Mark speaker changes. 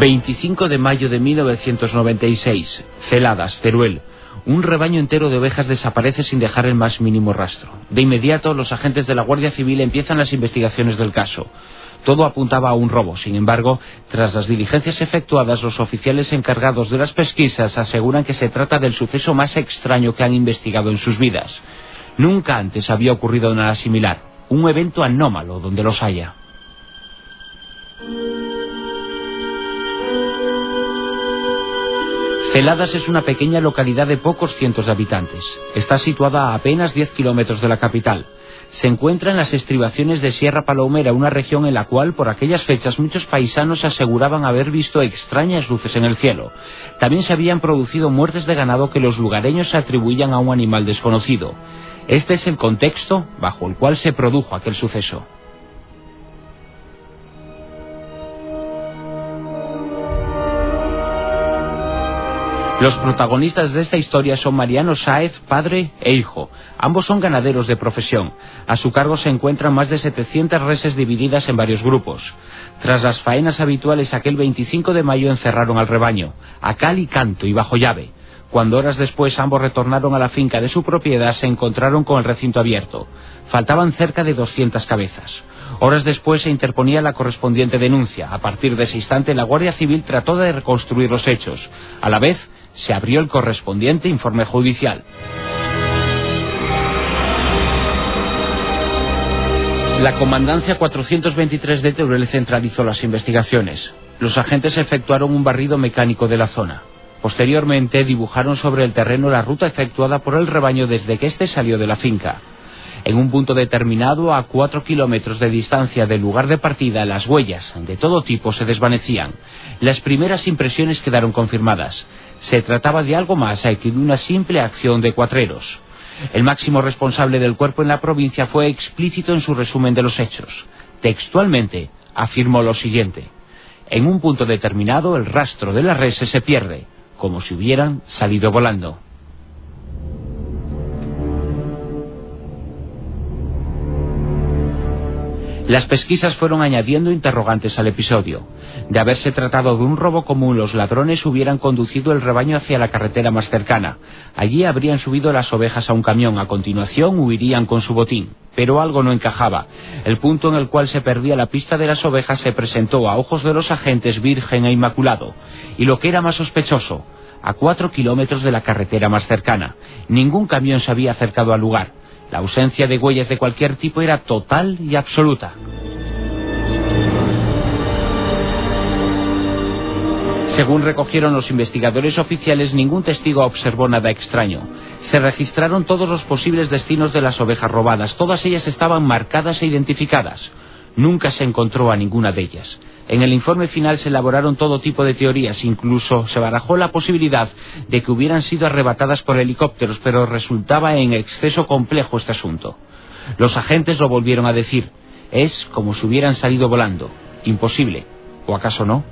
Speaker 1: 25 de mayo de 1996. Celadas, Teruel. Un rebaño entero de ovejas desaparece sin dejar el más mínimo rastro. De inmediato, los agentes de la Guardia Civil empiezan las investigaciones del caso. Todo apuntaba a un robo. Sin embargo, tras las diligencias efectuadas, los oficiales encargados de las pesquisas aseguran que se trata del suceso más extraño que han investigado en sus vidas. Nunca antes había ocurrido nada similar. Un evento anómalo donde los haya. Celadas es una pequeña localidad de pocos cientos de habitantes. Está situada a apenas 10 kilómetros de la capital. Se encuentra en las estribaciones de Sierra Palomera, una región en la cual por aquellas fechas muchos paisanos aseguraban haber visto extrañas luces en el cielo. También se habían producido muertes de ganado que los lugareños atribuían a un animal desconocido. Este es el contexto bajo el cual se produjo aquel suceso. Los protagonistas de esta historia son Mariano Sáez, padre e hijo. Ambos son ganaderos de profesión. A su cargo se encuentran más de 700 reses divididas en varios grupos. Tras las faenas habituales, aquel 25 de mayo encerraron al rebaño, a cal y canto y bajo llave. Cuando horas después ambos retornaron a la finca de su propiedad, se encontraron con el recinto abierto. Faltaban cerca de 200 cabezas. Horas después se interponía la correspondiente denuncia. A partir de ese instante, la Guardia Civil trató de reconstruir los hechos. A la vez, se abrió el correspondiente informe judicial. La Comandancia 423 de Teruel centralizó las investigaciones. Los agentes efectuaron un barrido mecánico de la zona. Posteriormente dibujaron sobre el terreno la ruta efectuada por el rebaño desde que éste salió de la finca. En un punto determinado, a cuatro kilómetros de distancia del lugar de partida, las huellas de todo tipo se desvanecían. Las primeras impresiones quedaron confirmadas. Se trataba de algo más que de una simple acción de cuatreros. El máximo responsable del cuerpo en la provincia fue explícito en su resumen de los hechos. Textualmente afirmó lo siguiente. En un punto determinado el rastro de las reses se pierde, como si hubieran salido volando. Las pesquisas fueron añadiendo interrogantes al episodio. De haberse tratado de un robo común, los ladrones hubieran conducido el rebaño hacia la carretera más cercana. Allí habrían subido las ovejas a un camión. A continuación huirían con su botín. Pero algo no encajaba. El punto en el cual se perdía la pista de las ovejas se presentó a ojos de los agentes virgen e inmaculado. Y lo que era más sospechoso, a cuatro kilómetros de la carretera más cercana. Ningún camión se había acercado al lugar. La ausencia de huellas de cualquier tipo era total y absoluta. Según recogieron los investigadores oficiales, ningún testigo observó nada extraño. Se registraron todos los posibles destinos de las ovejas robadas. Todas ellas estaban marcadas e identificadas. Nunca se encontró a ninguna de ellas. En el informe final se elaboraron todo tipo de teorías, incluso se barajó la posibilidad de que hubieran sido arrebatadas por helicópteros, pero resultaba en exceso complejo este asunto. Los agentes lo volvieron a decir. Es como si hubieran salido volando. Imposible. ¿O acaso no?